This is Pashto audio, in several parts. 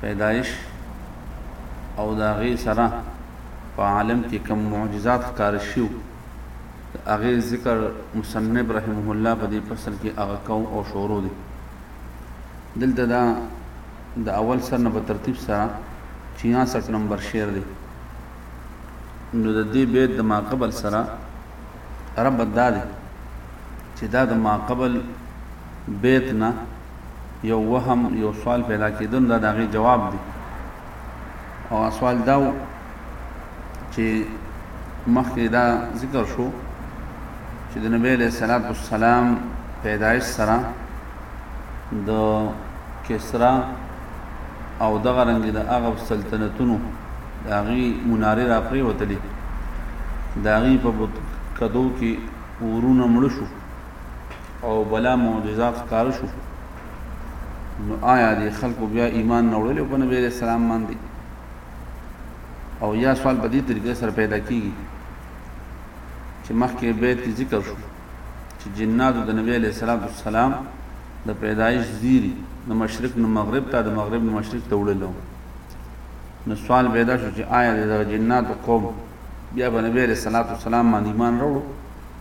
پیدایش او د هغې سره په عالم کې کم معجزات ښکار شیو د هغې ذکر مصنب رحمه الله په دې فصل کې هغه کو او شورو دی دلته دا د اول سر نه په ترتیب سره 66 نمبر شعر دی نو د دې بیت د ما قبل سره رب دا دی چې دا د ما قبل بیت نه یو وهم یو سوال پیدا کېدو نو دا د هغې جواب دی او سوال دا و چې مخکې دا ذکر شو چې د نبی علیه السلام والسلام پیدایش سره د کسرا او دغه رنګ د هغه سلطنتونو د هغې منارې را پرېوتلې د هغې په کدو کې ورونه مړه شو او بلا معجزات ښکار شو نو آیا دې خلکو بیا ایمان نه وړلو په نبی رسول الله باندې او یا سوال په دې طریقې سره پیدا کیږي چې مخکې بیت کې ذکر شو چې جنات د نبی علیه الصلاۃ والسلام د پیدایش زیری د مشرق نه مغرب ته د مغرب نه مشرق ته وړلو نو سوال پیدا شو چې آیا د جنات قوم بیا په نبی علیه الصلاۃ والسلام باندې ایمان وروړو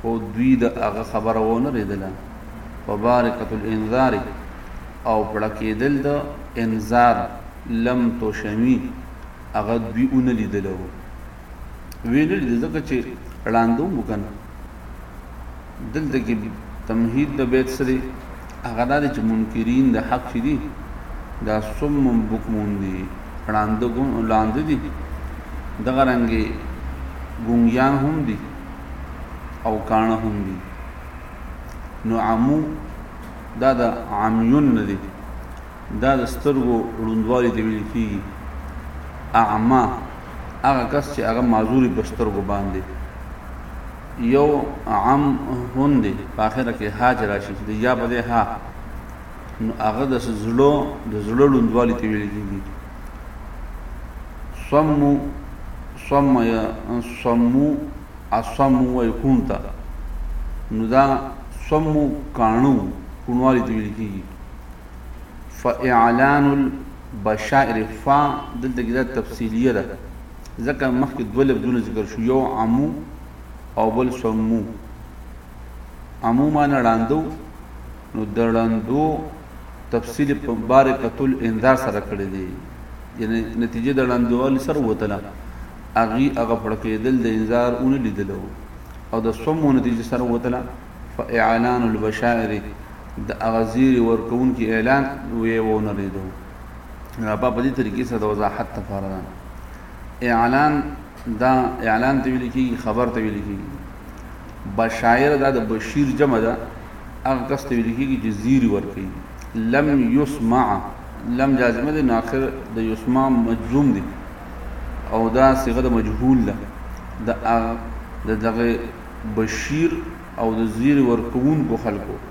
خو دوی د هغه خبره و نه رېدله په بارقة الانذار او پړکېدل د انذار لم تشمی هغه دوی و نه لیدله وو وی نه لیدل ځکه چې ړاندو مو کنه دلته کې تمهید د بیت سره هغه دا دی چې منکرین د حق چې دي دا صم بکمون دي ړانده ګون او لاندې دي دغه رنګې ګونګیان هم دي او کاڼه هم دي نو عمو دا د عمیون نه دي دا د سترګو ړوندوالي ته ویل کېږي اعما هغه کس چې هغه معذوري په سترګو باندې يو عم هون دی په اخره کې ها چې راشي د یا په ځای ها نو هغه د زړه د زړه لوندوالي ته ویل کېږي صم صم یا صم اصم و یکون ته نو دا صم کانو کونوالي ته ویل کېږي فاعلان البشائر فا دلته کې دا تفصیلیه ده ځکه مخکې دوه لفظونه ذکر شو یو عمو او بل سمو عمو معنی ړاندو نو د ړاندو تفصیل په بار قتل انذار سره کړی دی یعنی نتیجه د ړاندوال سره وتله اغي هغه پړکېدل د انذار اون لیدلو او د سمو نتیجه سره وتله فاعلان البشائر د اغزیر ورکون کی اعلان وی ونه لیدو په دې طریقې سره د وضاحت لپاره ده اعلان دا اعلان ته ویل کېږي خبر ته ویل کېږي بشایر دا د بشیر جمع ده هغه کس ته ویل کېږي چې زیری ورکوي لم یسمع لم جازمه ده نو آخر د یسمع مجزوم دی او دا صيغه د مجهول ده د د دغه بشیر او د زیر ورکوونکو خلکو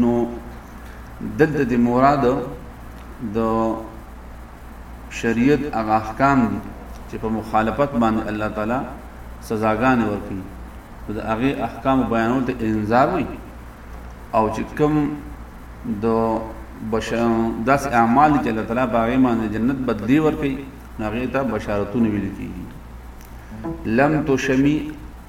نو دلته د مراد د شریعت هغه احکام دي چې په مخالفت باندې الله تعالی سزاګانې ورکړي د هغه احکام بیانول ته انذار وي او چې کوم د بشر داس اعمال چې الله تعالی باغې باندې جنت بدلی ورکړي هغه ته بشارتونه ویل کیږي لم تشمی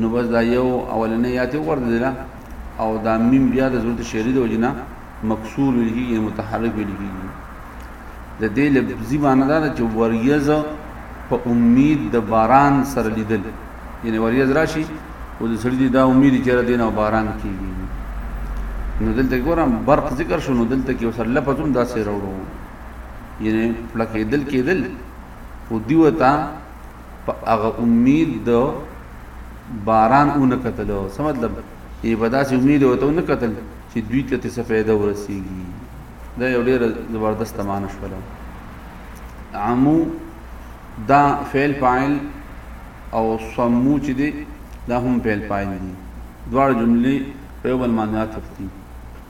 نو بس دا یو اولنې یا ته وګرځیدله او دا میم بیا د ضرورت شعری د وجنه مکسور ویل کیږي یعنی متحرک ویل کیږي د دې لفظي معنی دا ده چې وریز په امید د باران سره لیدل یعنی وریز راشي او د سړي دا امید چې را دین او باران کیږي نو دلته ګورم برق ذکر شو نو دلته کې وسره لفظ هم داسې راوړو یعنی پلکې دل کېدل او دیو ته په هغه امید د باران اون کتل څه مطلب یې په داسې امید وته اون کتل چې دوی ته څه فائدہ ورسیږي دا یو ډیر زبردست معنی شول عمو دا فعل فاعل او سمو چې دی دا هم فعل فاعل دي دواړه جملې په یو بل معنی تفتی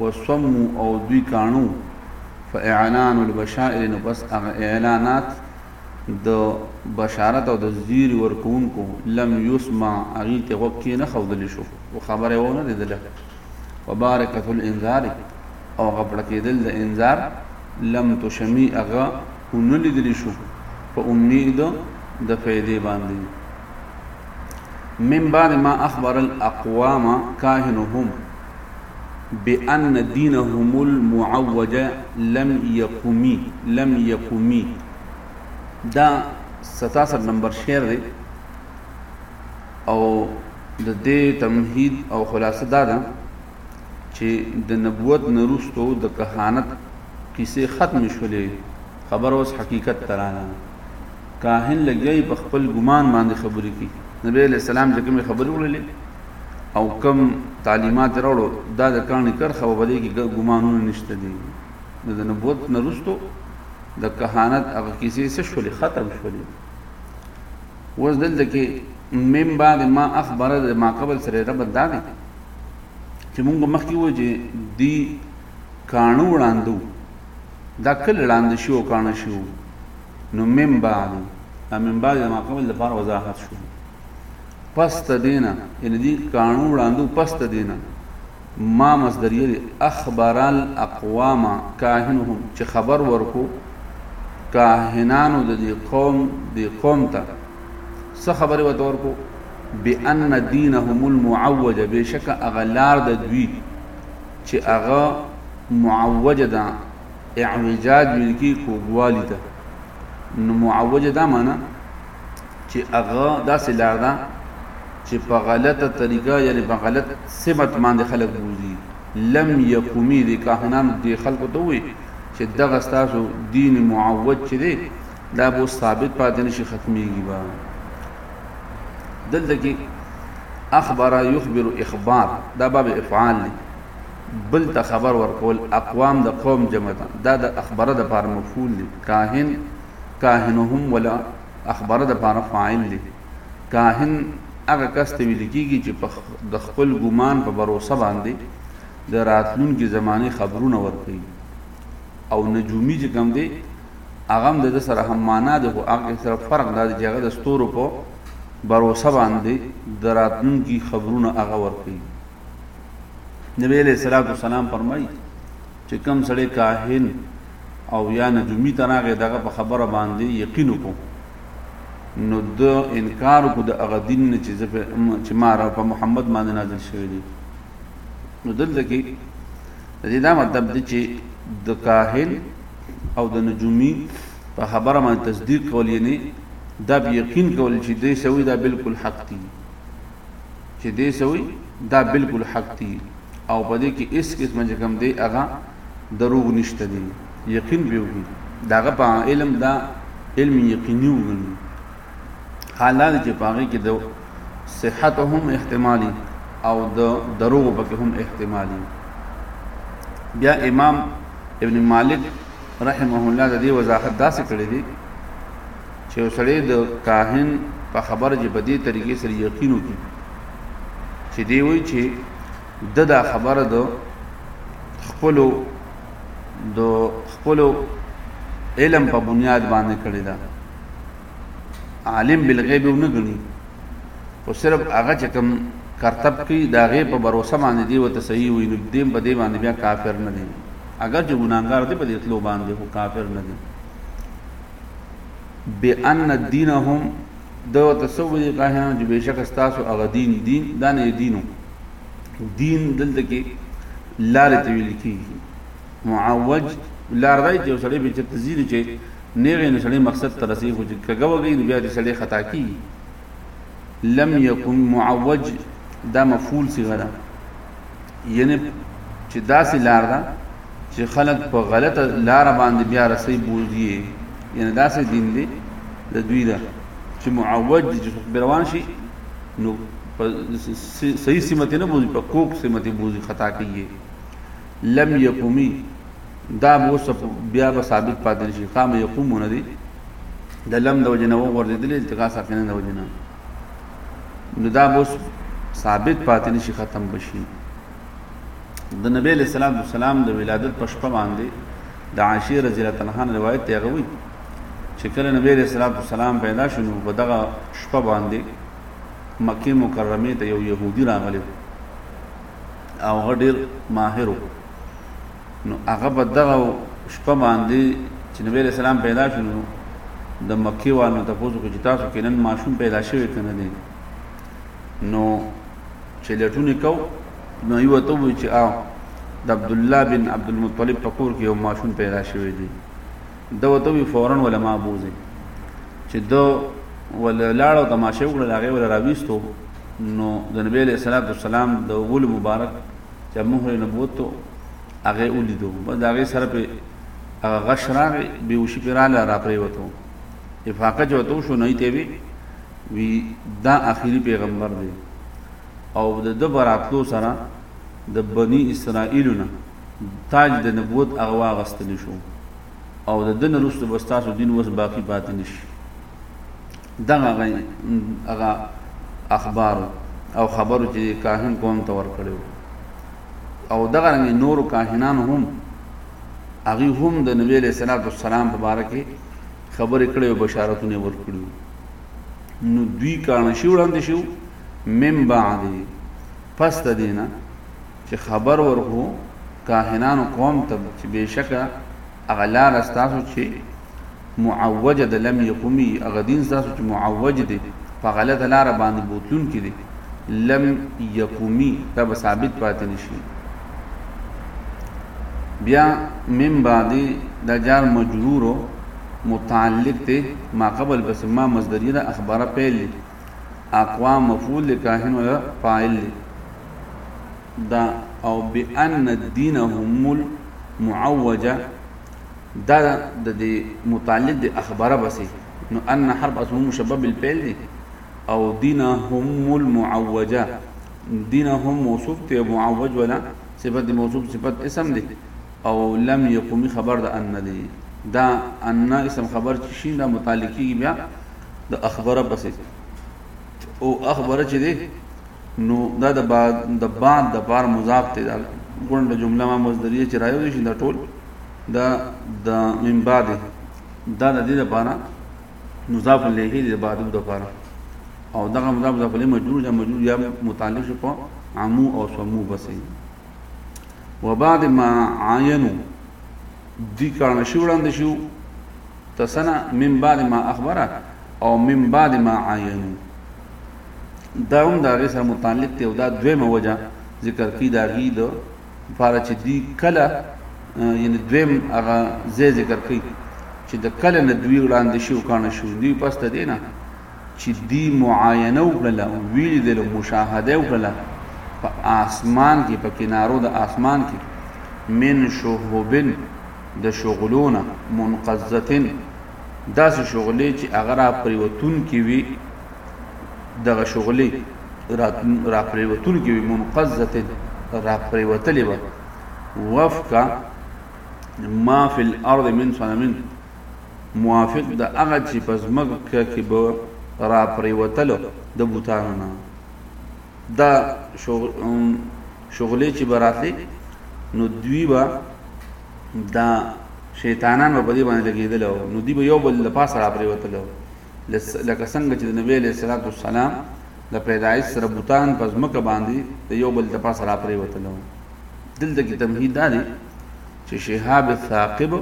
وصمو او دوی کاڼو فاعلان البشائر نو پس هغه اعلانات د بشارت او د زیر ورکونکو لم یسمع اغي ته وکي نه خودل شو او خبره و نه لیدله وبارکت الانذار او غپړه کېدل د انذار لم تشمی اغا ونه لیدل شو په امید د فیدې باندې من بعد ما اخبر الاقوام کاهنهم بأن دينهم المعوج لم يقومي لم يقومي دا ستاسر نمبر شعر دی او د دې تمهید او خلاصه دا ده چې د نبوت نروستو د کهانت کیسې ختم شولې خبر اوس حقیقت ترانه کاهن لګیا وي په خپل ګمان باندې خبرې کوي نبی علیه السلام چې کومې خبرې وړلې او کم تعلیمات یې راوړو دا د کاڼي کرښه وه په دې کې ګمانونه نشته دي نو د نبوت نه وروسته د کهانت هغه کیسې څه شولې ختم شولې اوس دلته کې من بعد ما اخبر د ما قبل سره رب دا دی چې موږ مخکې وو چې دی کانو وړاندو دا کله وړاندې شو کانه شو نو من بعد دا من بعد د ما قبل لپاره وضاحت شو پس ته دینه ان دي کانو وړاندو پس ته دینه ما مصدریه دی اخبر الاقوام کاهنهم چې خبر ورکو کاهنانو د دې قوم د قوم ته څه خبره وته ورکو بان دینهم المعوج بشک اغلار د دوی چې اغه معوج ده اعوجاج ویل کی کوګوالی ته نو معوجه دا معنا چې هغه داسې لار ده چې په غلطه طریقه یعنی په غلط سمت باندې خلک بوزي لم یقومی د کاهنانو د خلکو ته وي چې دغه ستاسو دین معوج چې دی دا به ثابت پاتې نشي ختميږي با دلته کې اخبر يخبر اخبار دا باب افعال دی بل ته خبر ورکول اقوام د قوم جمع ده دا د اخبره د پاره مفعول دي کاهن کاهنهم ولا اخبره د پاره فاعل دي کاهن هغه کس ته ویل کیږي چې د خپل ګمان په باور باندې د راتلونکي زمانه خبرونه ورکړي او نجومی چې کوم دی هغه د سره هم معنا ده خو هغه سره فرق ده چې هغه د ستورو په باور باندې د راتلونکي خبرونه هغه ورکړي نبی علیہ الصلوۃ والسلام فرمایي چې کم سړی کاهن او یا نجومی تراغه دغه په خبره باندې یقین وکړو نو د انکار کو د هغه دین نه چې چې ما را په محمد باندې نازل شوی دی نو دلته کې د دې دا مطلب دی چې د کاهن او د نجومی په خبره باندې تصدیق کول یې نه دا یقین کول چې دې سوي دا بالکل حق دی چې دې سوي دا بالکل حق دي او په دې کې اس قسم چې کوم دی هغه دروغ نشته دي یقین به وي داغه په علم دا علم یقیني وګڼي حالات چې پاغي کې د صحت هم احتمالي او د دروغ پکې هم احتمالي بیا امام ابن مالک رحمه الله د دې وضاحت داسې کړې دي چې یو سړی د کاهن په خبره چې په دې طریقې سره یقین وکړي چې دی وایي چې د دا خبره د خپل د خپل علم په بنیاد باندې کړی دا عالم بالغیب نه غني او صرف هغه چې کوم کرتب کی دا غي په باور باندې دی وته صحیح وي نو دیم په دې باندې بیا کافر نه دی اگر چې ګناګار دی په دې تلو باندې هو کافر نه دی بأن دینهم د تصوری قاهان چې بشک تاسو هغه دین دین دا نه دینو دین دلته کې لار ته ویل کیږي معوج لار دی چې سړی به چې تزیر چې نیغه نه سړی مقصد ته رسیږي چې کګه وګي بیا دې سړی خطا کیږي لم یکن معوج دا مفعول صيغه ده یعنی چې داسې لار ده چې خلک په غلطه لار باندې بیا رسي بوزي یعنی داسې دین دی د دوی ده چې معوج دي چې روان شي نو په صحیح سمت نه بوزي په کوک سمت بوزي خطا کوي لم یقومی دا بوس بیا به ثابت پاتې شي قام یقومون دي د لم د وجنه وغورځېدل التقاص کنه د وجنه نو دا اوس ثابت پاتې نشي ختم بشي د نبی له سلام و سلام د ولادت په شپه باندې د عائشه رضی الله عنها روایت دی غوي چې کله نبی له سلام و سلام پیدا شونه په دغه شپه باندې مکه مکرمه ته یو يهودي راغلی او غډیر ماهر نو هغه په دغه شپه باندې چې نبی علیہ السلام پیدا شو نو د مکی والو ته پوسو کې چې تاسو کې نن ماشوم پیدا شوی کنه دی نو چې لټونه کو نو یو ته وی چې آو د عبد الله بن عبد المطلب په کور کې یو ماشوم پیدا شوی دی دا وته وی فورا ولا ما بوزي چې دا ولا لاړو تماشه وکړه هغه ولا راويستو نو د نبی له صلوات والسلام د ول مبارک چې مهر نبوت ته هغه ولیدو بس دا هغه سره په هغه غش راغی به وشي پیراله را پرې وته افاقه جو ته شو نه ته وی وی دا اخیری پیغمبر دی او د د براتلو سره د بنی اسرائیلونه تاج د نبوت هغه واغستل شو او د دن رسو بستاسو دین وس باقی پاتې نشي دغه غي هغه اخبارو او خبرو چې کاهن قوم ته ورکړو او دغه رنګ نور کاهنان هم هغه هم د نبی له صلوات والسلام په باره کې خبرې کړې او بشارتونه ورکړو نو دوی کانه شو وړاندې شو من بعد پس د دینه چې خبر ورکو کاهنانو قوم ته چې بشکا هغه لار تاسو چې معوج د لم يقومي هغه دین تاسو چې معوج دي په غلطه لار باندې بوتلون کې دي لم يقومي دا به ثابت پاتې نشي بیا من بعد د جار مجرور متعلق ته ما قبل بس ما مصدریه د اخبار پیل اقوا مفعول کاهن ولا فاعل دا او بأن الدين هم المعوجه دا د دې متعلق د اخباره بسې نو ان حرب اسمه مشبب بالفعل دی او دینهم المعوجه دینهم موصوف ته معوج ولا صفت موصوف صفت اسم دی او لم يقوم خبر د ان دی دا ان اسم خبر چې شین دا متعلقي بیا د اخبره پسې او اخبر چې دی نو دا د بعد د بعد د بار مضاف ته دا ګوند جمله ما مصدریه چې رايو شي دا ټول دا د من بعد دا د دې لپاره مضاف الیه دی د بعد د لپاره او دغه مضاف مضاف الیه مجرور یا مجرور یا متعلق شي په عمو او سمو بسې وبعد ما عینو دي کارنه شي وړاندې شو تسنه من بعد ما اخبره او من بعد ما عاینو دا هم دا غي سره متعلق دی او دا دویمه وجه ذکر کی دا غي د لپاره چې دی کله یعنی دویم هغه زی ذکر کی چې د کله نه دوی وړاندې شو کانه شو دی پس ته دی نه چې دی معاینه وکړه ویل د مشاهده وکړه په آسمان کې په کنارو د آسمان کې من شهوبن د شغلونه منقذتن داسې شغلې چې هغه را پریوتونکې وي دغه شغلې را پریوتونکې وي منقذتن را پریوتلې وه وفقا ما فی الارض من صنمن موافق د هغه چې په ځمکه کې به را پریوتلو د بوتانو نه دا شغلې چې به راتلې نو دوی به دا شیطانان به پدې باندې لګیدل نو دی به یو بل د پاسه را پریوتل لکه څنګه چې د نبی علیہ الصلوۃ والسلام د پیدایش سره بوتان په ځمکه باندې د یو بل د پاسه را پریوتل دلته کې تمهید دا دی چې شهاب الثاقب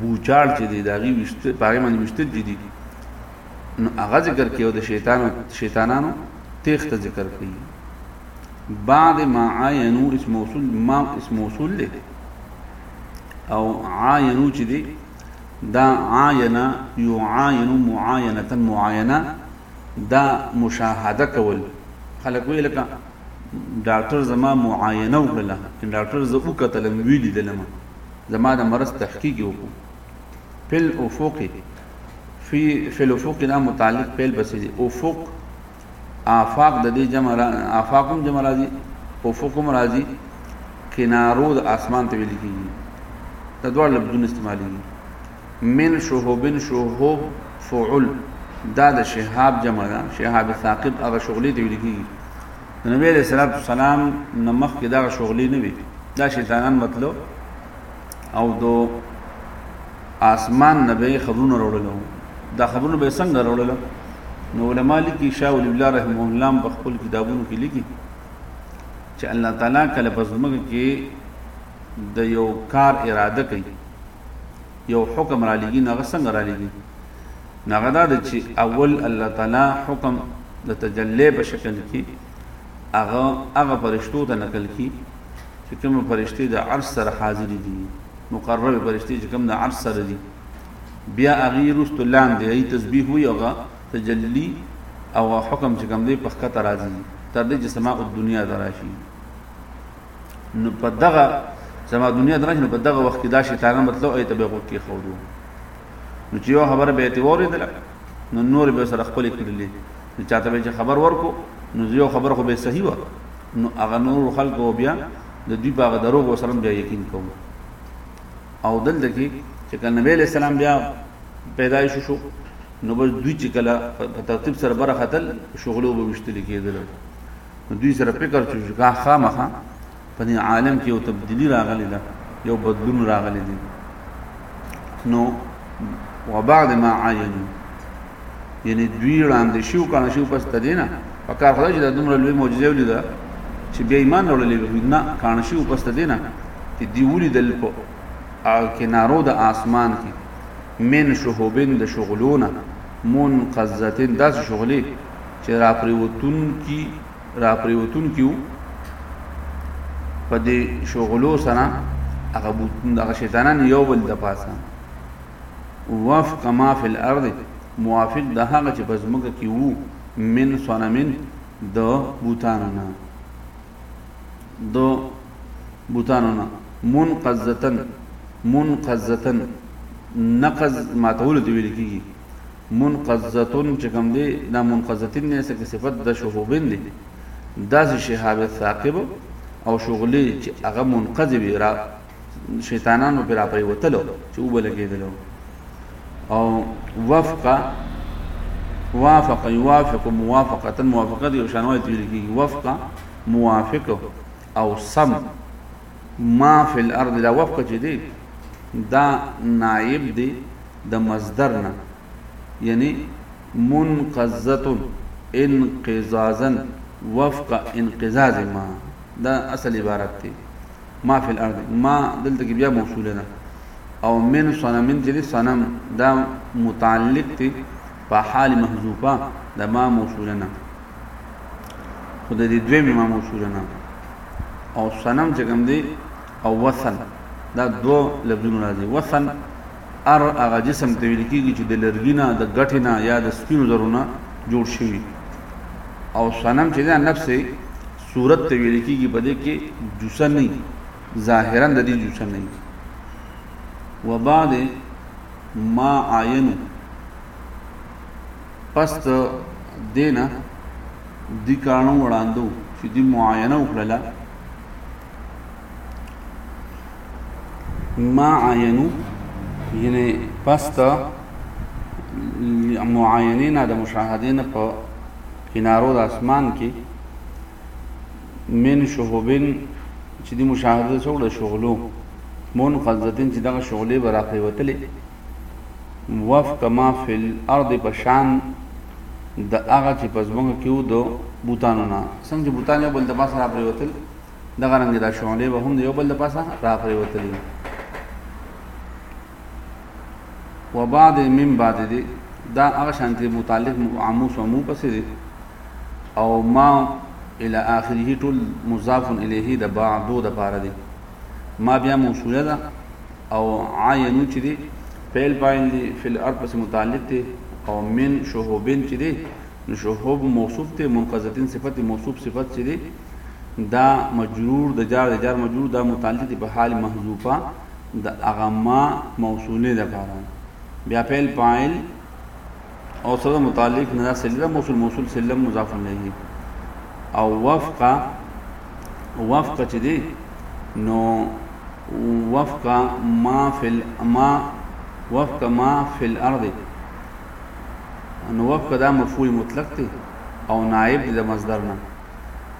بوچاړ چې دی داغي وشت پاره باندې وشت چې دی نو هغه ذکر کیو د شیطانو شیطانانو تخت ذکر کیو بعد ما عاینو اسم موصول ما اسم موصول دی او عاینو چې دی دا عاینه یعاینو معاینه معاینه دا مشاهده کول خلک وی لکه ډاکټر زما معاینه وکړه ډاکټر زه وکتلم ویلی دلم زما د مرض تحقیق وکړو فل افق فی فل افق دا متعلق پیل بسې افق آفاق د دې جمع را آفاق هم جمع راځي افق هم راځي کنارو د اسمان ته ویل کیږي دا ډول لفظونه استعمالېږي من شهوبن شهوب فعل دا د شهاب جمع ده شهاب ثاقب هغه شغلې ته ویل کیږي نبی علیہ السلام نمخ کې دا شغلې نه وي دا شیطانان مطلب او دو آسمان نبی خبرونه راوړلو دا خبرونه به څنګه راوړلو نو علما لیکي شاه ولی الله رحمه الله په خپل کتابونو کې لیکي چې الله تعالی کله پزمګه کې د یو کار اراده کوي یو حکم را لګي نه څنګه را لګي نغدا د چې اول الله تعالی حکم د تجلی په شکل کې هغه هغه فرشتو ته نقل کی چې کوم فرشتي د عرش سره حاضر دي مقرب فرشتي چې کوم د عرش سره دي بیا هغه رست لاندې ای تسبیح وي هغه تجلی او حکم چې کوم دی په خکته راځي تر دې چې سماع الدنیا دراشي نو په دغه سماع الدنیا دراشي نو په دغه وخت کې دا شیطان مطلب ای ته به غوږ کې خورو نو چې یو خبره به ته وریدل نو نور به سره خپل کړلې نو چاته به خبر ورکو نو یو خبر خو به صحیح و نو هغه نور خلق او بیا د دوی په دروغ سره بیا یقین کوم او دلته کې چې کله نبی له سلام بیا پیدایش شو نو بس دوی چې کله په ترتیب سره بره خطل شغلو به وشتل کېدل نو دوی سره فکر چې کا خامخه په دې عالم کې یو تبدیلی راغلی ده یو بدلون راغلی دی نو وبعد ما عاینو یعنی دوی وړاندې شي او کنه شي پس ته دینه په کار خدای چې دا دومره لوی معجزه ولیدا چې بیا ایمان وړلې وي نه کنه شي پس ته دینه چې دی ولیدل په کنارو د آسمان کې من شهوبن د شغلونه من قزتن داس شغلې چې را پریوتون کی را پریوتون کیو په دې شغلو سره هغه بوتون دغه شیطانان یو بل د پاسه وفق ما فی الارض موافق د هغه چې په ځمکه کې وو من صنمن د بوتانو نه د بوتانو نه منقذتن منقذتن نقض ماتول دی ویل کیږي منقذتن چې کوم دی دا منقذتن نه څه صفت د شهوبین دی داسې شهاب ثاقب او شغلې چې هغه منقذ وي را شیطانانو پر راپریوتلو چې وبه لګېدلو او وفق وافق یوافق موافقتا موافقت یو شانوی تیل کی وفق موافق او سم ما فی الارض دا وفق چې دی دا نائب دی د مصدر نه یعنی منقذه انقذازا وفق انقذاز ما دا اصل عبارت دی ما فی الارض ما دلته کې بیا موصوله ده او من صنم چې صنم دا متعلق دی په حال محذوفه د ما موصوله نه خو د دې دویم ما موصوله نه او صنم چې کوم دی او وصل دا دو لفظونه راځي وصل ار هغه جسم ته ویل کیږي چې د لرګینا د غټینا یا د سپینو زرونه جوړ شوی او صنم چې دا نفس صورت ته ویل کېږي په دې کې جوسه نه ظاهرا د دې جوسه نه و بعد ما عینو پس د دینه د کانو وړاندو چې د معاینه وکړه ما عینو یعنی پس د معاینه نه د مشاهده نه په کنارو د اسمان کې من شهوبن چې دی مشاهده څو د شغلو مون قزتین چې دغه شغلې به راخېوتلې وفق ما فی الارض په شان د هغه چې په ځمکه کې و د بوتانو نه څنګه چې بوتان یو بل د پاسه را پرېوتل دغه رنګې دا شغلې به هم د یو بل د پاسه را پرېوتلې و بعد من بعد دې دا هغه شانتي متعلق معمو سمو پسې دې او ما الى اخره ټول مضاف الیه د بعدو د پاره دې ما بیا موصوله ده او عین چې دې فعل فاعل دې فل ارض پسې متعلق دې او من شهوبن چې دې نو شهوب موصوف ته منقذتين صفت موصوف صفت چې دې دا مجرور د جار د جار مجرور دا متعلق دې په حال محذوفه د هغه ما موصوله ده پاره بیا فعل فاعل او سره متعلق نه سله موصول موصول سله مضاف الیه او وفق وفق چې دی نو وفق ما فی ما وفق ما فی الارض نو وفق دا مفعول مطلق دی او نائب د مصدر نه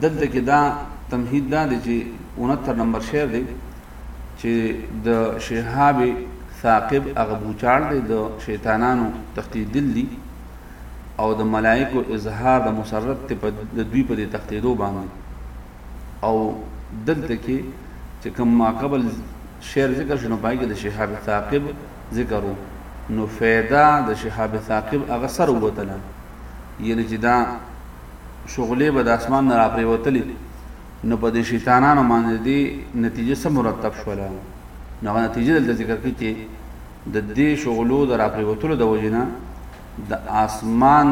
دلته کې دا تمهید دا دی چې اونتر نمبر شعر دی چې د شهاب ثاقب هغه بوچاړ دی د شیطانانو تختیدل دي او د ملائکو اظهار د مسرت ته په د دوی په دې تختیدو باندې او دلته کې چې کوم ما قبل شعر ذکر شنو پای کې د شهاب ثاقب ذکرو نو فیدا د شهاب ثاقب هغه سر وتله یعنی چې دا شغلې به د اسمان نه راپریوتلې نو په دې شیطانانو باندې دې نتیجه سم مرتب شوله نو هغه نتیجه دلته ذکر کړي چې د دې شغلو د راپریوتلو د وجنه د اسمان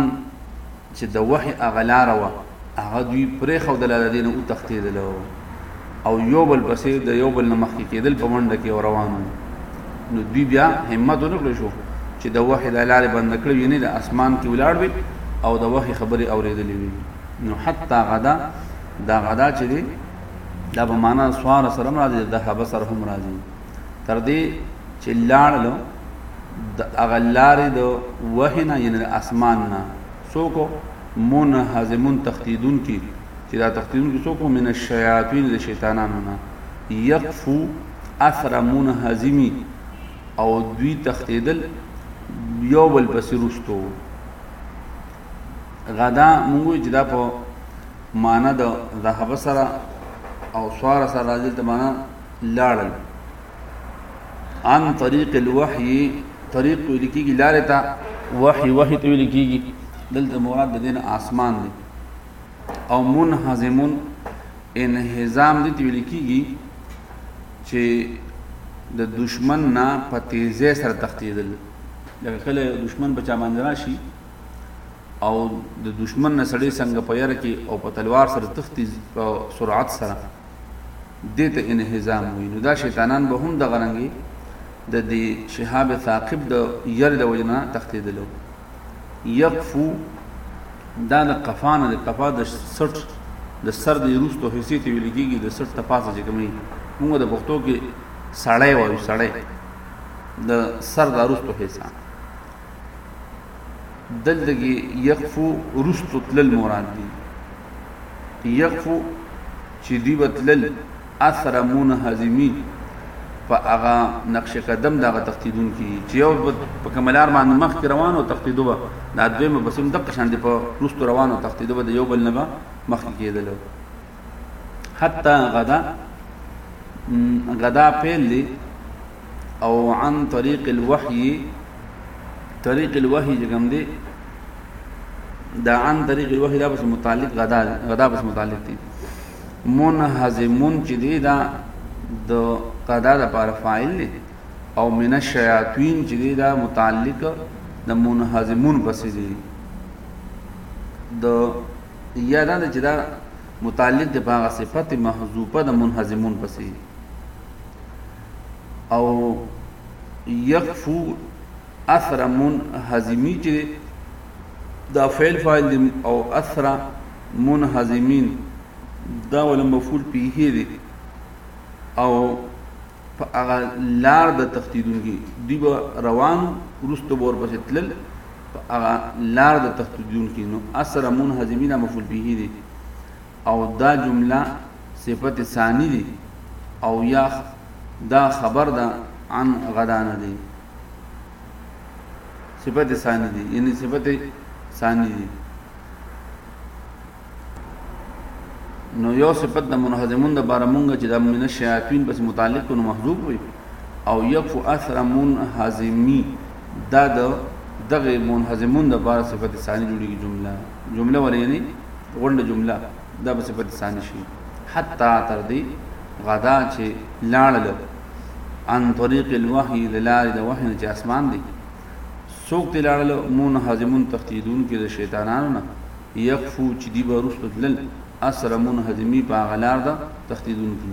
چې د وحي اغلار و هغه دوی پرې خو د لاره دین او تختیدلو او یو بل پسې د یو بل نه مخکې کېدل په منډه کې او روانو نو دوی بیا همت ونه کړی شو چې د وحی د لارې بند کړی وي نه د اسمان کې ولاړ وي او د وحی خبرې اورېدلې وي نو حتی غدا دا غدا چې دی دا په معنا سوار سره هم راځي د هبه سره هم راځي تر دې چې لاړلو د اغلارې د وحی نه یعنې د اسمان نه څوک وو؟ منهزمون تښتېدونکي، چې دا تښتېدونکي څوک وو؟ من الشیاطین د شیطانانو نه، یقفو اثر منهزمي او دوی تښتېدل یو بل پسې رستو غدا موږ چې دا په معنا د ذهب سره او سوار سره راځي ته معنا لاړل عن طریق الوحی طریق تو لکیږي لارې ته وحی وحی تو لکیږي دلته مراد د دین آسمان دی او منحزم انهزام دي تو لکیږي چې د دشمن نه په تیزه سره تختیدل لکه کله دشمن بچا باندې راشي او د دشمن نه سړی څنګه په یره کې او په تلوار سره تختی په سرعت سره دې ته انهزام وایي نو دا شیطانان به هم دغه رنګې د دې شهاب ثاقب د یرې د وجه نه تښتېدلو یقفو دا د قفا نه د قفا د سټ د سر د روستو حصې ته ویل کېږي د سټ تپاسه چې کومې موږ د پښتو کې سړی وایو سړی د سر د روستو حصه دلته کې یقفو رستو تلل مراد دی یقفو چې دی وتلل اثر منهزمی په هغه نقش قدم دا تختیدون کی چې یو په کملار باندې مخ کې روان او تختیدو به دا دویمه بسم د قشان دی په رستو روان او تختیدو به یو بل نه به مخ کې کېدل حتی غدا غدا پیل دی او عن طریق الوحی طریق الوحی چې کوم دی دا عن طریق الوحی دا بس متعلق غدا غدا بس متعلق دی منهزمون چې دی دا د قضا د پر فاعل دی او من الشیاطین چې دی دا متعلق د منهزمون پسې دی د یادانه چې دا متعلق د باغ صفت محذوفه د منهزمون پسې او یخفو اثر من هزیمی چې دا فعل فاعل دی او اثر من هزیمین دا ول مفعول پیه دی او په هغه لار د تختیدونکي دی به روان ورستو بور پسې تلل په هغه لار د تختیدونکي نو اثر من هزیمین مفعول پیه دی او دا جمله صفت ثانی دی او یا دا خبر ده عن غدا نه دی صفت ثانی دی یعنی صفت ثانی دی نو یو صفت د منهزمون د بار مونږ چې د من الشیاطین پس متعلق نو محذوب وي او یکفو اثر منهزمی دا د دغه منهزمون د بار صفت ثانی جوړیږي جمله جمله ولې یعنی غونډه جمله دا په صفت ثانی شي حتی تر دې غدا چې لاړل عن طريق الوحي د لارې د وحي چې اسمان دی څوک ته لاړل مون هاضمون تختیدون کې د شیطانانو نه یقفو چې دی به رسل تلل اثر مون هاضمی په غلار ده تختیدون کې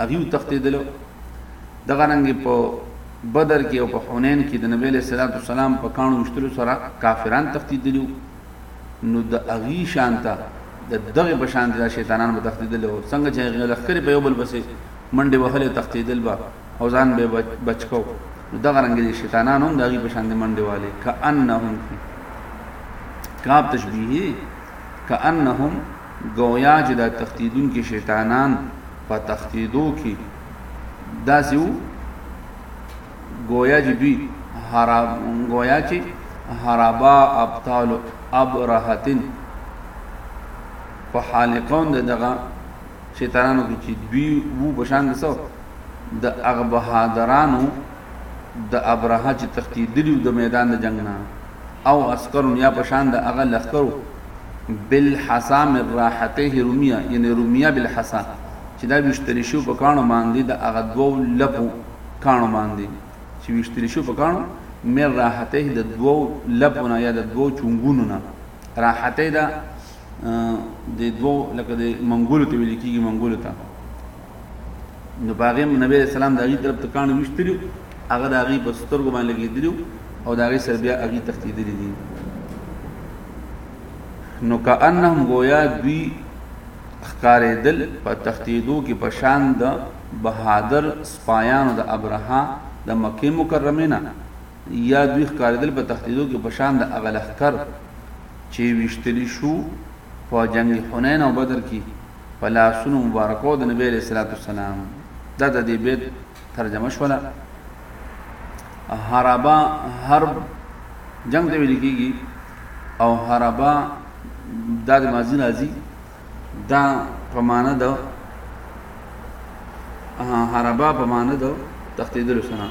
هغوی وتښتېدل. دغه رنګ یې په بدر کې او په حنین کې د نبي علیه الصلوة والسلام په کاڼو ویشتلو سره کافران تښتېدلي وو، نو د هغوی شان ته د دغه په شان دا شیطانان به تښتېدل او څنګه چې هغه لښکرې په یو بل پسې منډې وهلې او تښتېدل به او ځان به یې بچ کو، نو دغه رنګ دې شیطانان هم د هغوی په شان دې منډې والې کأنهم کاب تشبیه دی کأنهم ګويا چې دا تښتېدونکي شيطانان په تښتېدو کې داسې وو ګويا چې دوی هرا ګويا چې هرابا ابطال ابرهتن په حال کون دغه شیطانانو کې چې دوی وو بشان د سو د اغبهادرانو د ابرهه چې تختی دلیو د میدان د جنگ نه او عسکر یا په شان د هغه لخرو بالحصا من راحته رومیا یعنی رومیا بالحصا چې دا وشتل شو په کانو باندې د هغه دوو لپو کانو باندې چې وشتل شو په کانو من راحته د دوو لپونه یا د دوو چونګونو نه راحته دا د دوو لکه د منګولو ته ویل کیږي منګولو ته نو باغې نبی علیہ السلام د هغې طرف ته کاڼو ویشتلي هغه د هغې په سترګو باندې لګېدلي او د هغې سره بیا هغې تښتېدلي دي نو که انهم ګویا دوی ښکارېدل په تښتېدو کې په شان د بهادر سپایانو د ابرها د مکې مکرمې نه یا دوی ښکارېدل په تښتېدو کې په شان د هغه لښکر چې ویشتلی شو په جنګ حنین او بدر کې په لاسونو مبارکو د نبی علیه الصلاة والسلام دا د دې بیت ترجمه شوله حربا حرب جنگ ته ویل کېږي او حربا دا د ماضي راځي دا په معنا د حربا په معنا د تختیدلو سره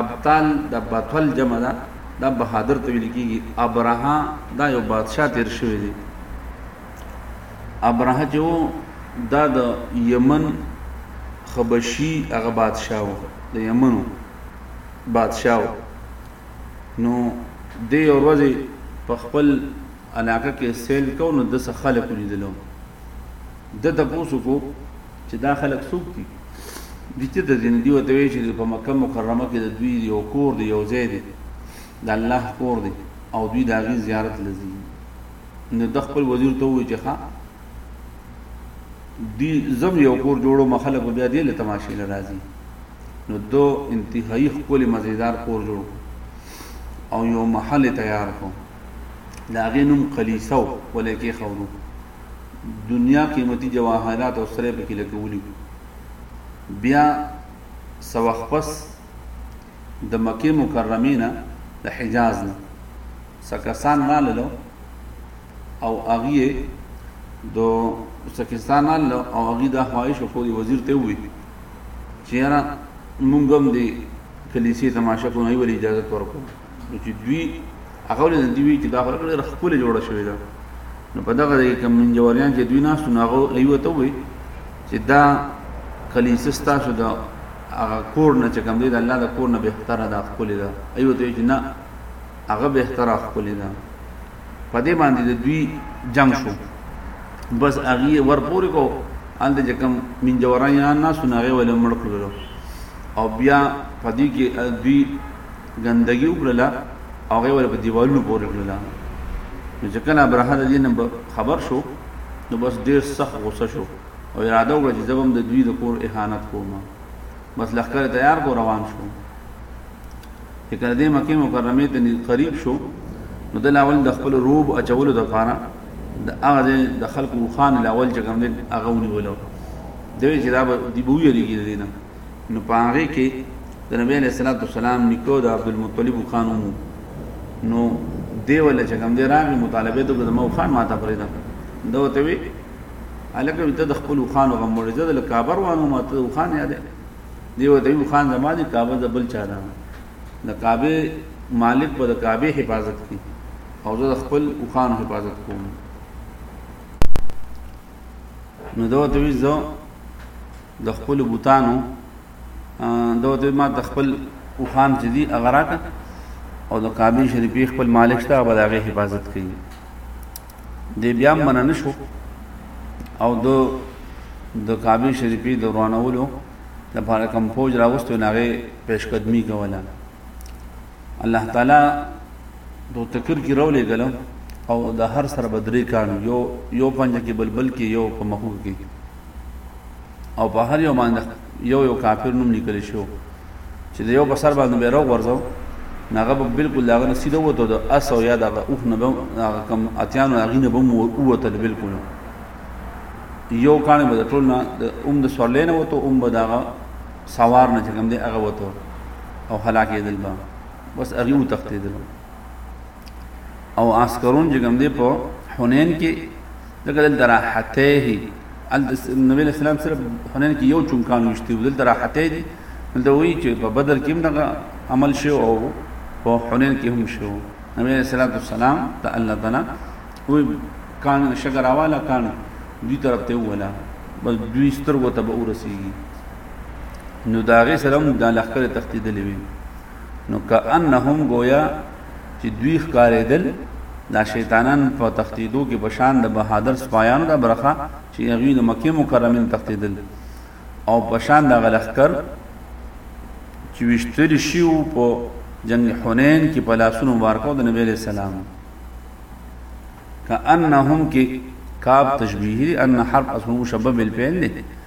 ابطال د بطل جمع ده دا بهادر ته ویل کېږي ابرها دا یو بادشاه تیر شوی دی ابرهه چې و دا د یمن خبشي هغه بادشاه و د یمنو بادشاه و نو دې یو ورځ په خپل علاقه کې سیل کو نو د څه خلک ولیدلو د تاسو کو چې دا خلک څوک دي د چې د دین دی وته وی چې په مکه مکرمه کې د دوی یو کور دی یو ځای دی د الله کور دی او دوی د هغه زیارت لذي نو د خپل وزیر ته وویل چې ښه دی زم یو کور جوړو مخلک بیا دې له تماشې له راځي نو دو انتهایی خپل مزیدار کور جوړ او یو محل تیار کو دا غینم قلیسو ولې کې خورو دنیا قیمتي جواهرات او سره پکې لګولي بیا سوخ پس د مکې مکرمې نه د حجاز نه څه کسان راللو او هغه یې د څه کسان راللو او هغه د خواهش وکړو د وزیر ته وویل چې یاره مونږ هم د کلیسې تماشه کوو نه ولې اجازه ورکړو نو چې دوی هغه ولې دوی وی چې دا خلک ډېر خپل جوړه شوې ده نو په دغه ځای کې من جوړیان چې دوی ناس نو هغه ایو ته وی چې دا کلیسه ستاسو ده هغه کور نه چې کوم دی د الله د کور نه بهتره ده ښکلې ده ای ورته وایي چې نه هغه بهتره ښکلې ده په دې باندې د دوی جنګ شو بس هغه ور پورې کو هلته چې کوم منجوران یا ناسو نه هغې ولې مړ کړلو او بیا په دې کې دوی ګندګي وکړله او هغې ولې په دیوالونو پورې کړله نو چې کله ابرهه د دې نه خبر شو نو بس ډېر سخت غوسه شو او اراده وکړه چې زه به هم د دوی د کور اهانت کوم بس لښکر یې تیار کړو روان شو چې کله دې مکې مکرمې ته قریب شو نو د لاول د خپل روب اچولو دپاره د هغه د خلکو خان لاول چې کوم دی هغه ونیولو دوی چې دا به دی بو یریږي دینه نو پاره کې د نبی علیہ الصلوۃ والسلام نکو د عبد المطلب خانومو نو دیو له چې کوم دی راغی مطالبه ته د مو خان ماته پرې ده دوته وی الکه وی ته د خپل وخانو غم وړي زه د کابر وانو ما ته وخان یادې دی وته یو خان زما دی کابه د بل چا ده د کابه مالک به د کابه حفاظت کوي او زه د خپل وخانو حفاظت کوم نو دا ته وی زه د خپل بوتانو دا ته ما د خپل وخان چې دی اغراکه او د کابه شریفي خپل مالک شته به د هغه حفاظت کوي دی بیا منع نه شو او د د کعبه شریفې د روانولو لپاره کم فوج راوستو ناغه پیشقدمی کوله الله تعالی دو تکر کی رولې غلو او د هر سر بدرې کان یو یو پنځه کې بلبل کې یو په مخو کې او په هر یو باندې یو یو کافر نوم لیکل شو چې د یو په سر باندې به راغورځو نو هغه به بالکل داغه نه سیده وته د اس او یا دغه اوخ نه به هغه کم اتیانو هغې نه به مو ووتل بالکل یو کاڼی به د ټول نه د اوم د سورلی نه وته اوم به دغه سوار نه چې کوم دی هغه وته او هلاکېدل به بس هغې وتښتېدل او عسکرون چې کوم دی په حنین کې دغه دلته راحتیه هلته نبی علیه السلام سره حنین کې یو چونکان وشتي او دلته راحتې دي دلته وایي چې په بدر کې هم دغه عمل شو او په حنین کې هم شو نبی علیه السلام ته الله تعالی وی کان شګر اواله کان دوی طرف ته ولا بس دوی سترګو ته به ورسیږي نو داغه سره هم د لخر تختیدلې وي نو کأنهم گویا چې دوی ښکارېدل دا شیطانان په تختیدو کې بشان د بهادر سپایانو د برخه چې هغوی د مکې مکرمې تختیدل او بشان د غلخکر چې وشتل شي په جنگ حنین کې په لاسونو مبارکو د نبی له سلام کأنهم کې کاب تشبیه ان حرف اسمه مشبب بالفعل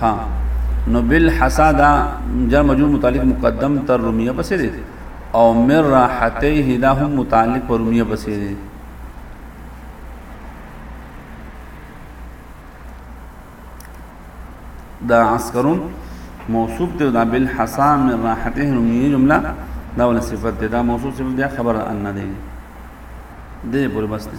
ها نو بل حسادا جا مجو متعلق مقدم تر رومیه پسې دی او مر راحته دا هم متعلق پر رومیه پسې دی دا عسکرون موصوف دی دا بل حسا من راحته رومیه جمله دا ول صفت دی دا موصوف صفت دی خبر ان دی دې پر بس دی